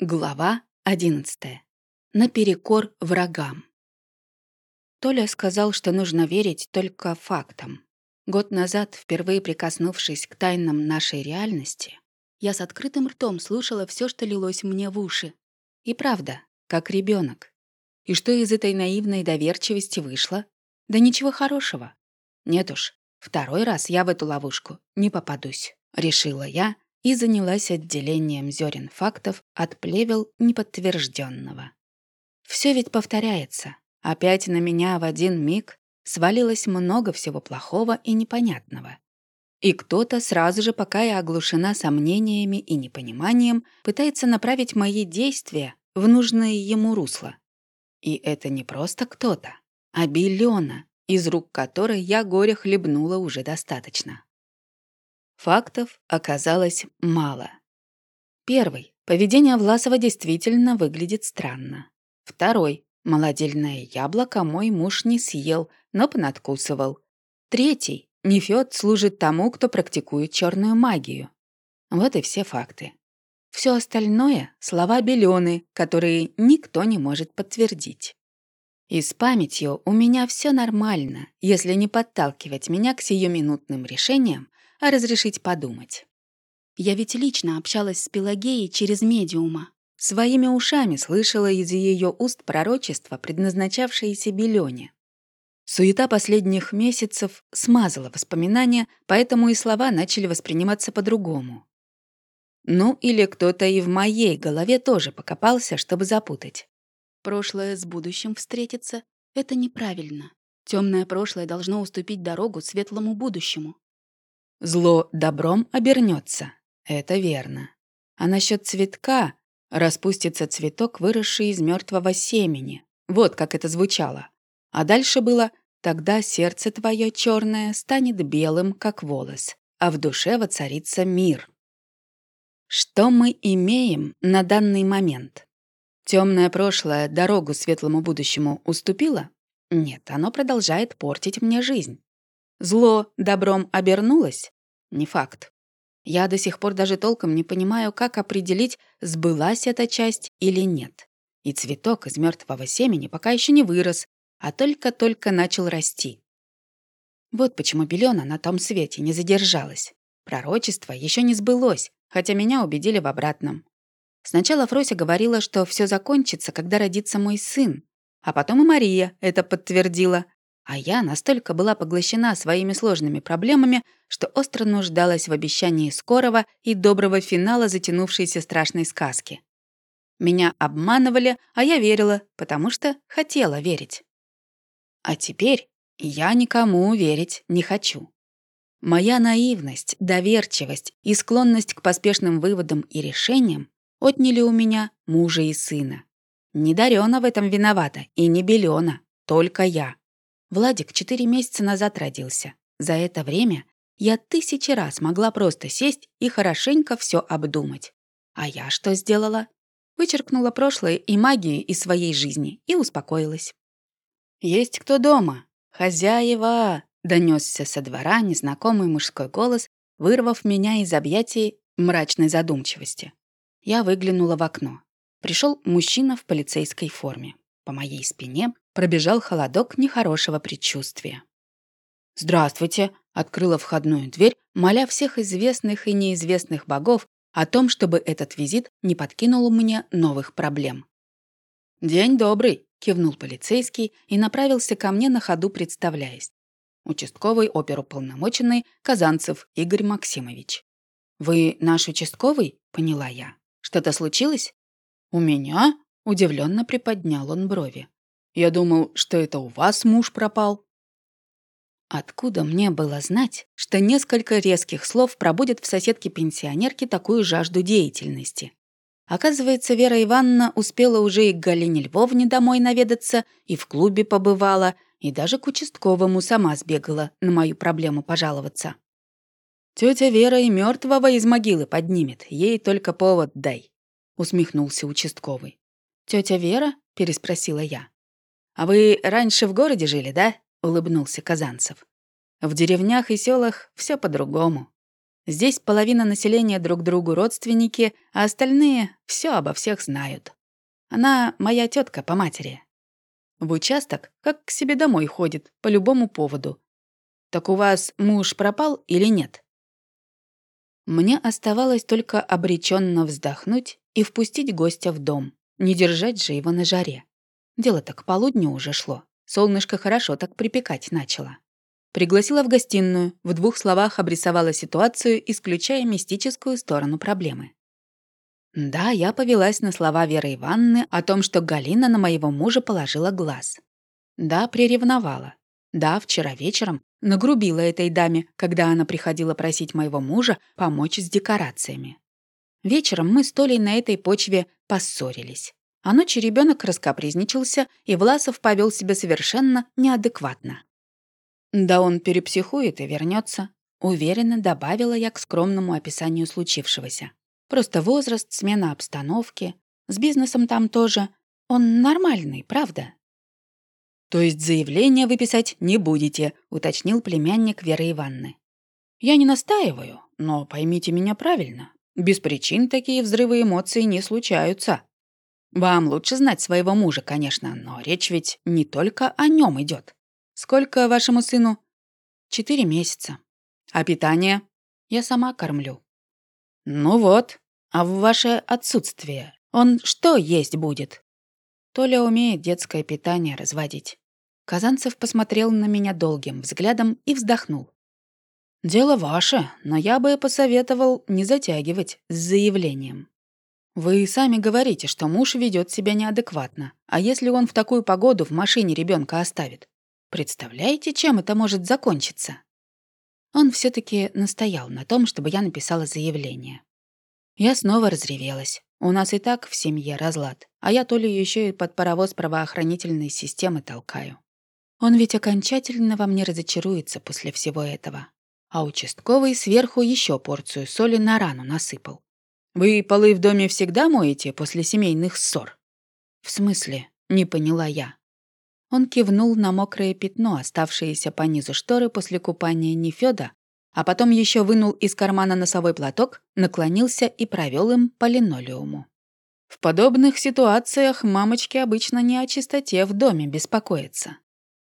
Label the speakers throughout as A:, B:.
A: Глава 11. Наперекор врагам. Толя сказал, что нужно верить только фактам. Год назад, впервые прикоснувшись к тайнам нашей реальности, я с открытым ртом слушала все, что лилось мне в уши. И правда, как ребенок. И что из этой наивной доверчивости вышло? Да ничего хорошего. Нет уж, второй раз я в эту ловушку не попадусь, решила я, и занялась отделением зерен фактов от плевел неподтвержденного. Все ведь повторяется. Опять на меня в один миг свалилось много всего плохого и непонятного. И кто-то сразу же, пока я оглушена сомнениями и непониманием, пытается направить мои действия в нужное ему русло. И это не просто кто-то, а Биллиона, из рук которой я горе хлебнула уже достаточно. Фактов оказалось мало. Первый. Поведение Власова действительно выглядит странно. Второй. Молодильное яблоко мой муж не съел, но понадкусывал. Третий. Нефёд служит тому, кто практикует черную магию. Вот и все факты. Все остальное — слова белены, которые никто не может подтвердить. И с памятью у меня все нормально, если не подталкивать меня к сиюминутным решениям, а разрешить подумать. Я ведь лично общалась с Пелагеей через медиума. Своими ушами слышала из ее уст пророчество, предназначавшееся Белёне. Суета последних месяцев смазала воспоминания, поэтому и слова начали восприниматься по-другому. Ну, или кто-то и в моей голове тоже покопался, чтобы запутать. Прошлое с будущим встретиться — это неправильно. Темное прошлое должно уступить дорогу светлому будущему. Зло добром обернется. Это верно. А насчет цветка распустится цветок, выросший из мертвого семени. Вот как это звучало. А дальше было «Тогда сердце твое черное станет белым, как волос, а в душе воцарится мир». Что мы имеем на данный момент? Темное прошлое дорогу светлому будущему уступило? Нет, оно продолжает портить мне жизнь. Зло добром обернулось? Не факт. Я до сих пор даже толком не понимаю, как определить, сбылась эта часть или нет. И цветок из мертвого семени пока еще не вырос, а только-только начал расти. Вот почему Белена на том свете не задержалась. Пророчество еще не сбылось, хотя меня убедили в обратном. Сначала Фрося говорила, что все закончится, когда родится мой сын, а потом и Мария это подтвердила, а я настолько была поглощена своими сложными проблемами, что остро нуждалась в обещании скорого и доброго финала затянувшейся страшной сказки. Меня обманывали, а я верила, потому что хотела верить. А теперь я никому верить не хочу. Моя наивность, доверчивость и склонность к поспешным выводам и решениям отняли у меня мужа и сына. Не Дарёна в этом виновата и не Белена, только я. Владик четыре месяца назад родился. За это время я тысячи раз могла просто сесть и хорошенько все обдумать. А я что сделала? Вычеркнула прошлое и магию из своей жизни и успокоилась. «Есть кто дома? Хозяева!» — донесся со двора незнакомый мужской голос, вырвав меня из объятий мрачной задумчивости. Я выглянула в окно. Пришел мужчина в полицейской форме. По моей спине пробежал холодок нехорошего предчувствия. «Здравствуйте!» — открыла входную дверь, моля всех известных и неизвестных богов о том, чтобы этот визит не подкинул мне новых проблем. «День добрый!» — кивнул полицейский и направился ко мне на ходу, представляясь. Участковый оперуполномоченный Казанцев Игорь Максимович. «Вы наш участковый?» — поняла я. «Что-то случилось?» «У меня?» — удивленно приподнял он брови. Я думал, что это у вас муж пропал». Откуда мне было знать, что несколько резких слов пробудет в соседке-пенсионерке такую жажду деятельности? Оказывается, Вера Ивановна успела уже и к Галине Львовне домой наведаться, и в клубе побывала, и даже к участковому сама сбегала на мою проблему пожаловаться. Тетя Вера и мертвого из могилы поднимет, ей только повод дай», — усмехнулся участковый. Тетя Вера?» — переспросила я. «А вы раньше в городе жили, да?» — улыбнулся Казанцев. «В деревнях и селах все по-другому. Здесь половина населения друг другу родственники, а остальные все обо всех знают. Она моя тетка по матери. В участок как к себе домой ходит, по любому поводу. Так у вас муж пропал или нет? Мне оставалось только обреченно вздохнуть и впустить гостя в дом. Не держать же его на жаре. Дело-то к полудню уже шло. Солнышко хорошо так припекать начало. Пригласила в гостиную, в двух словах обрисовала ситуацию, исключая мистическую сторону проблемы. Да, я повелась на слова Веры Ивановны о том, что Галина на моего мужа положила глаз. Да, приревновала. Да, вчера вечером нагрубила этой даме, когда она приходила просить моего мужа помочь с декорациями. Вечером мы с Толей на этой почве поссорились. А ночью ребенок раскапризничался, и Власов повел себя совершенно неадекватно. «Да он перепсихует и вернется, уверенно добавила я к скромному описанию случившегося. Просто возраст, смена обстановки. С бизнесом там тоже. Он нормальный, правда? «То есть заявление выписать не будете», — уточнил племянник Веры Ивановны. «Я не настаиваю, но поймите меня правильно. Без причин такие взрывы эмоций не случаются. Вам лучше знать своего мужа, конечно, но речь ведь не только о нем идет. Сколько вашему сыну? Четыре месяца. А питание? Я сама кормлю. Ну вот, а в ваше отсутствие он что есть будет? Толя умеет детское питание разводить. Казанцев посмотрел на меня долгим взглядом и вздохнул. «Дело ваше, но я бы посоветовал не затягивать с заявлением. Вы сами говорите, что муж ведет себя неадекватно, а если он в такую погоду в машине ребенка оставит? Представляете, чем это может закончиться?» Он все таки настоял на том, чтобы я написала заявление. Я снова разревелась. У нас и так в семье разлад, а я то ли еще и под паровоз правоохранительной системы толкаю. Он ведь окончательно во мне разочаруется после всего этого. А участковый сверху еще порцию соли на рану насыпал. «Вы полы в доме всегда моете после семейных ссор?» «В смысле?» — не поняла я. Он кивнул на мокрое пятно, оставшееся по низу шторы после купания Нефёда, а потом еще вынул из кармана носовой платок, наклонился и провел им по линолеуму. В подобных ситуациях мамочки обычно не о чистоте в доме беспокоятся.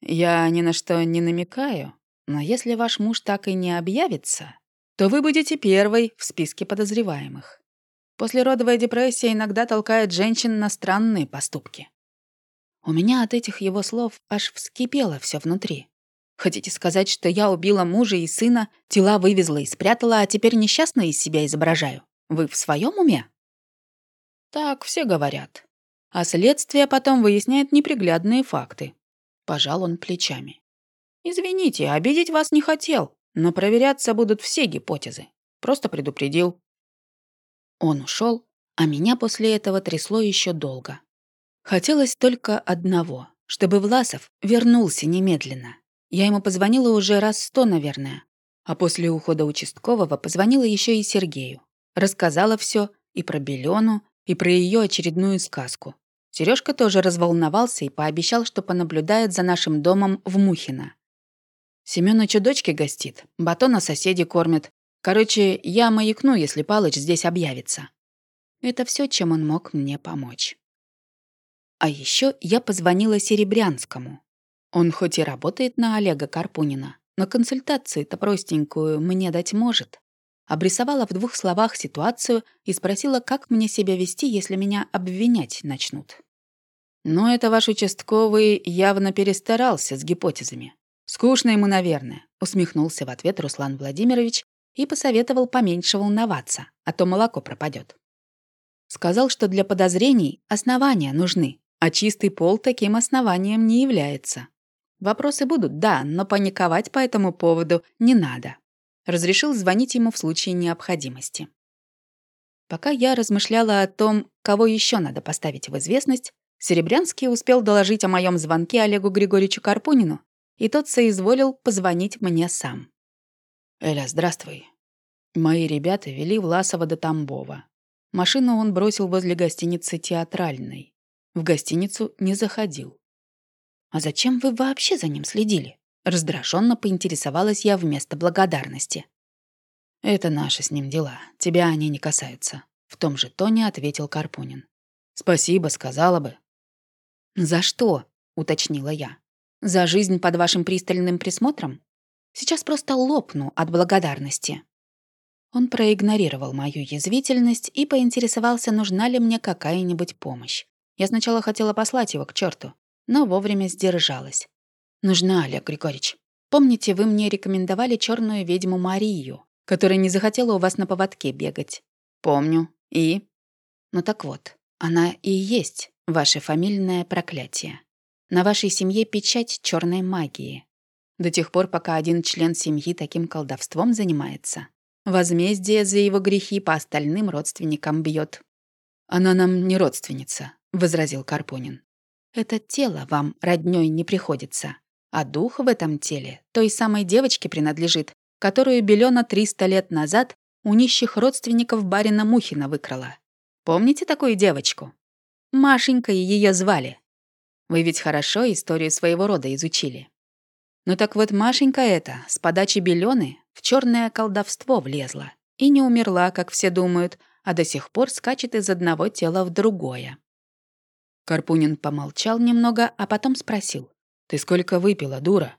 A: Я ни на что не намекаю, но если ваш муж так и не объявится, то вы будете первой в списке подозреваемых. Послеродовая депрессия иногда толкает женщин на странные поступки. У меня от этих его слов аж вскипело все внутри. Хотите сказать, что я убила мужа и сына, тела вывезла и спрятала, а теперь несчастно из себя изображаю? Вы в своем уме? Так все говорят. А следствие потом выясняет неприглядные факты. Пожал он плечами. Извините, обидеть вас не хотел, но проверяться будут все гипотезы. Просто предупредил. Он ушел, а меня после этого трясло еще долго. Хотелось только одного, чтобы Власов вернулся немедленно. Я ему позвонила уже раз сто, наверное. А после ухода участкового позвонила еще и Сергею. Рассказала все и про Белену, и про ее очередную сказку. Сережка тоже разволновался и пообещал, что понаблюдает за нашим домом в Мухино. Семёныч у дочки гостит, батона соседи кормят. Короче, я маякну, если Палыч здесь объявится. Это все, чем он мог мне помочь. А еще я позвонила Серебрянскому. Он хоть и работает на Олега Карпунина, но консультацию-то простенькую мне дать может. Обрисовала в двух словах ситуацию и спросила, как мне себя вести, если меня обвинять начнут. Но это ваш участковый явно перестарался с гипотезами. Скучно ему, наверное, усмехнулся в ответ Руслан Владимирович и посоветовал поменьше волноваться, а то молоко пропадет. Сказал, что для подозрений основания нужны, а чистый пол таким основанием не является. Вопросы будут, да, но паниковать по этому поводу не надо. Разрешил звонить ему в случае необходимости. Пока я размышляла о том, кого еще надо поставить в известность, Серебрянский успел доложить о моем звонке Олегу Григорьевичу Карпунину, и тот соизволил позвонить мне сам. «Эля, здравствуй. Мои ребята вели Власова до Тамбова. Машину он бросил возле гостиницы «Театральной». В гостиницу не заходил. «А зачем вы вообще за ним следили?» Раздраженно поинтересовалась я вместо благодарности. «Это наши с ним дела. Тебя они не касаются», — в том же тоне ответил Карпунин. «Спасибо, сказала бы». «За что?» — уточнила я. «За жизнь под вашим пристальным присмотром? Сейчас просто лопну от благодарности». Он проигнорировал мою язвительность и поинтересовался, нужна ли мне какая-нибудь помощь. Я сначала хотела послать его к черту, но вовремя сдержалась. «Нужна, Олег Григорьевич. Помните, вы мне рекомендовали черную ведьму Марию, которая не захотела у вас на поводке бегать?» «Помню. И?» «Ну так вот, она и есть ваше фамильное проклятие. На вашей семье печать черной магии. До тех пор, пока один член семьи таким колдовством занимается, возмездие за его грехи по остальным родственникам бьет. «Она нам не родственница», — возразил Карпунин. «Это тело вам роднёй не приходится, а дух в этом теле той самой девочке принадлежит, которую Белена 300 лет назад у нищих родственников барина Мухина выкрала. Помните такую девочку? Машенькой ее звали. Вы ведь хорошо историю своего рода изучили. Ну так вот Машенька эта с подачи Белены в черное колдовство влезла и не умерла, как все думают, а до сих пор скачет из одного тела в другое. Карпунин помолчал немного, а потом спросил. «Ты сколько выпила, дура?»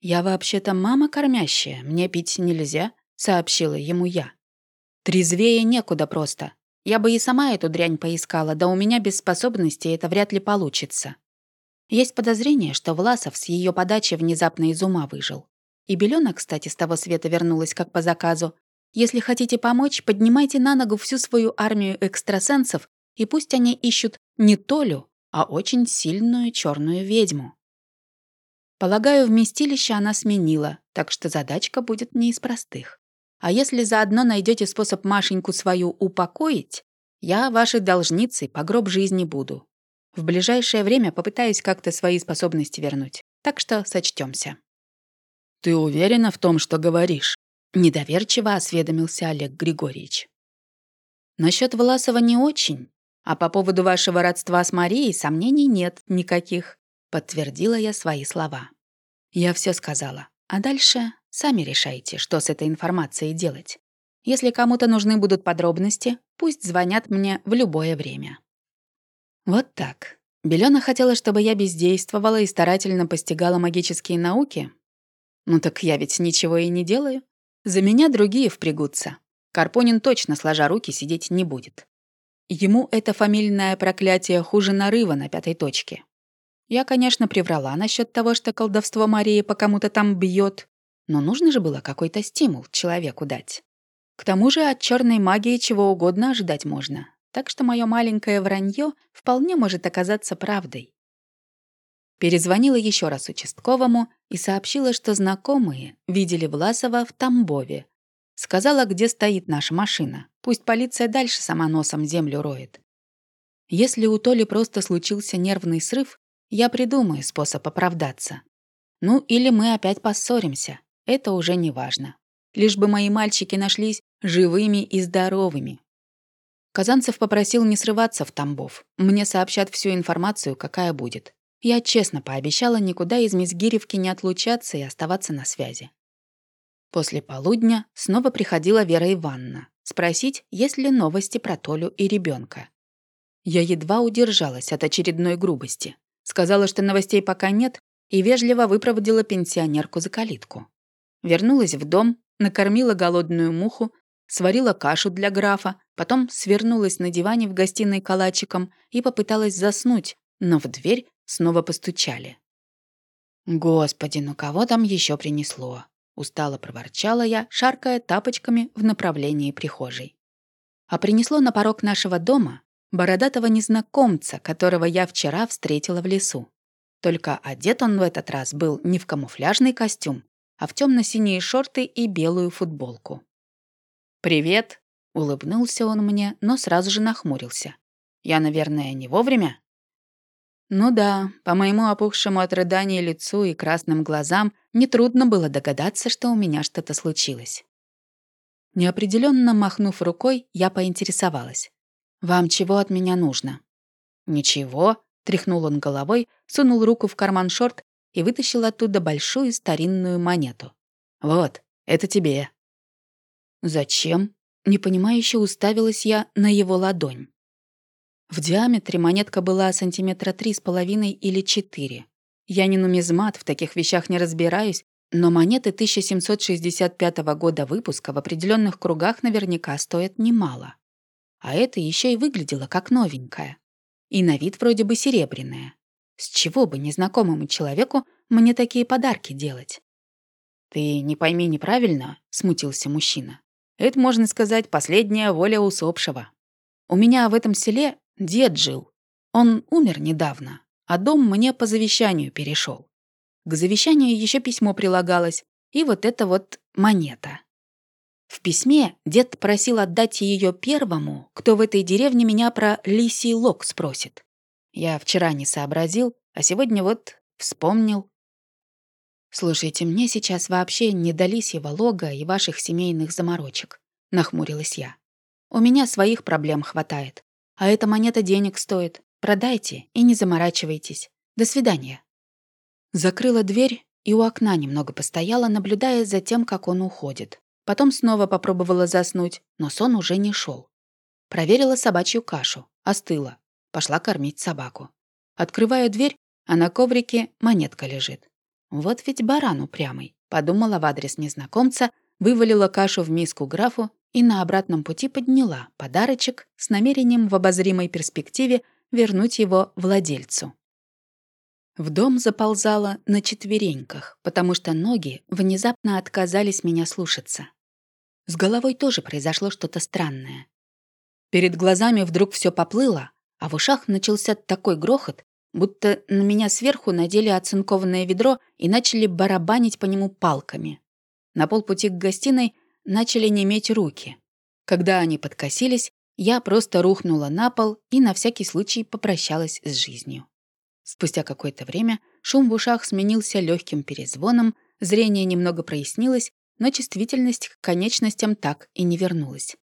A: «Я вообще-то мама кормящая, мне пить нельзя», — сообщила ему я. «Трезвее некуда просто. Я бы и сама эту дрянь поискала, да у меня без способностей это вряд ли получится. Есть подозрение, что Власов с ее подачи внезапно из ума выжил. И Белена, кстати, с того света вернулась как по заказу. Если хотите помочь, поднимайте на ногу всю свою армию экстрасенсов, и пусть они ищут не Толю, а очень сильную черную ведьму. Полагаю, вместилище она сменила, так что задачка будет не из простых. А если заодно найдете способ Машеньку свою упокоить, я вашей должницей по гроб жизни буду. В ближайшее время попытаюсь как-то свои способности вернуть. Так что сочтемся. «Ты уверена в том, что говоришь?» Недоверчиво осведомился Олег Григорьевич. Насчет Власова не очень, а по поводу вашего родства с Марией сомнений нет никаких», подтвердила я свои слова. Я все сказала. А дальше сами решайте, что с этой информацией делать. Если кому-то нужны будут подробности, пусть звонят мне в любое время. Вот так. Белена хотела, чтобы я бездействовала и старательно постигала магические науки. Ну так я ведь ничего и не делаю. За меня другие впрягутся. Карпонин точно, сложа руки, сидеть не будет. Ему это фамильное проклятие хуже нарыва на пятой точке. Я, конечно, приврала насчет того, что колдовство Марии по кому-то там бьет, но нужно же было какой-то стимул человеку дать. К тому же от черной магии чего угодно ожидать можно, так что мое маленькое вранье вполне может оказаться правдой. Перезвонила еще раз участковому и сообщила, что знакомые видели Власова в Тамбове. Сказала, где стоит наша машина. Пусть полиция дальше сама носом землю роет. Если у Толи просто случился нервный срыв, я придумаю способ оправдаться. Ну, или мы опять поссоримся. Это уже не важно. Лишь бы мои мальчики нашлись живыми и здоровыми. Казанцев попросил не срываться в Тамбов. Мне сообщат всю информацию, какая будет. Я честно пообещала никуда из Мизгиревки не отлучаться и оставаться на связи. После полудня снова приходила Вера Ивановна спросить, есть ли новости про Толю и ребенка. Я едва удержалась от очередной грубости. Сказала, что новостей пока нет, и вежливо выпроводила пенсионерку за калитку. Вернулась в дом, накормила голодную муху, сварила кашу для графа, потом свернулась на диване в гостиной калачиком и попыталась заснуть, но в дверь снова постучали. «Господи, ну кого там еще принесло?» Устало проворчала я, шаркая тапочками в направлении прихожей. А принесло на порог нашего дома бородатого незнакомца, которого я вчера встретила в лесу. Только одет он в этот раз был не в камуфляжный костюм, а в темно-синие шорты и белую футболку. «Привет!» — улыбнулся он мне, но сразу же нахмурился. «Я, наверное, не вовремя?» Ну да, по моему опухшему от рыдания лицу и красным глазам нетрудно было догадаться, что у меня что-то случилось. Неопределенно махнув рукой, я поинтересовалась. «Вам чего от меня нужно?» «Ничего», — тряхнул он головой, сунул руку в карман шорт и вытащил оттуда большую старинную монету. «Вот, это тебе». «Зачем?» Непонимающе уставилась я на его ладонь. В диаметре монетка была сантиметра три с половиной или четыре. Я не нумизмат, в таких вещах не разбираюсь, но монеты 1765 года выпуска в определенных кругах наверняка стоят немало. А это еще и выглядело как новенькая. И на вид вроде бы серебряная. С чего бы незнакомому человеку мне такие подарки делать? «Ты не пойми неправильно», — смутился мужчина. «Это, можно сказать, последняя воля усопшего. У меня в этом селе дед жил. Он умер недавно, а дом мне по завещанию перешел. К завещанию еще письмо прилагалось, и вот это вот монета. В письме дед просил отдать ее первому, кто в этой деревне меня про лисий лог спросит. Я вчера не сообразил, а сегодня вот вспомнил. «Слушайте, мне сейчас вообще не до лисьего лога и ваших семейных заморочек», — нахмурилась я. «У меня своих проблем хватает. А эта монета денег стоит. Продайте и не заморачивайтесь. До свидания». Закрыла дверь и у окна немного постояла, наблюдая за тем, как он уходит. Потом снова попробовала заснуть, но сон уже не шел. Проверила собачью кашу. Остыла. Пошла кормить собаку. Открываю дверь, а на коврике монетка лежит. Вот ведь баран упрямый. Подумала в адрес незнакомца, вывалила кашу в миску графу и на обратном пути подняла подарочек с намерением в обозримой перспективе вернуть его владельцу. В дом заползала на четвереньках, потому что ноги внезапно отказались меня слушаться. С головой тоже произошло что-то странное. Перед глазами вдруг все поплыло, а в ушах начался такой грохот, будто на меня сверху надели оцинкованное ведро и начали барабанить по нему палками. На полпути к гостиной начали неметь руки. Когда они подкосились, я просто рухнула на пол и на всякий случай попрощалась с жизнью. Спустя какое-то время шум в ушах сменился легким перезвоном, зрение немного прояснилось, но чувствительность к конечностям так и не вернулась.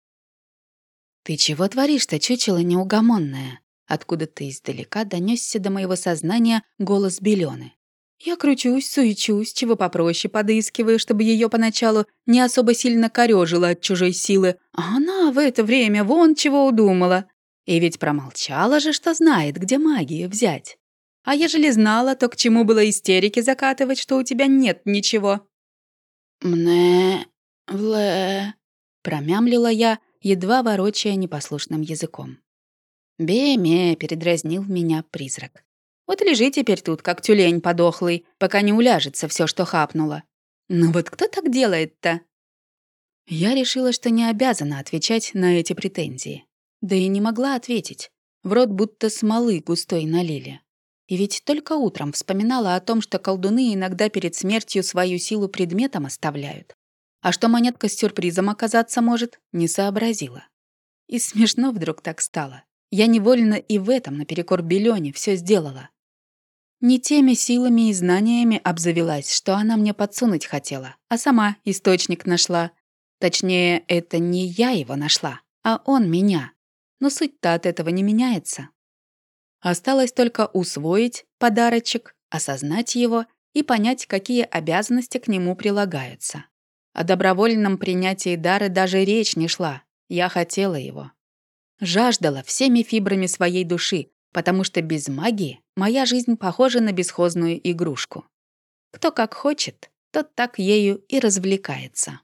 A: «Ты чего творишь-то, чучело неугомонное?» Откуда-то издалека донесся до моего сознания голос Белены. Я кручусь, суечусь, чего попроще подыскиваю, чтобы ее поначалу не особо сильно корёжило от чужой силы, а она в это время вон чего удумала. И ведь промолчала же, что знает, где магию взять. А ежели знала, то к чему было истерики закатывать, что у тебя нет ничего? «Мне... вле...» — промямлила я, едва ворочая непослушным языком. «Беме», — передразнил меня призрак. «Вот лежи теперь тут, как тюлень подохлый, пока не уляжется все, что хапнуло. Ну вот кто так делает-то?» Я решила, что не обязана отвечать на эти претензии. Да и не могла ответить. В рот будто смолы густой налили. И ведь только утром вспоминала о том, что колдуны иногда перед смертью свою силу предметом оставляют. А что монетка с сюрпризом оказаться может, не сообразила. И смешно вдруг так стало. Я невольно и в этом, наперекор Белёне, все сделала. Не теми силами и знаниями обзавелась, что она мне подсунуть хотела, а сама источник нашла. Точнее, это не я его нашла, а он меня. Но суть-то от этого не меняется. Осталось только усвоить подарочек, осознать его и понять, какие обязанности к нему прилагаются. О добровольном принятии дара даже речь не шла. Я хотела его. Жаждала всеми фибрами своей души, потому что без магии моя жизнь похожа на бесхозную игрушку. Кто как хочет, тот так ею и развлекается.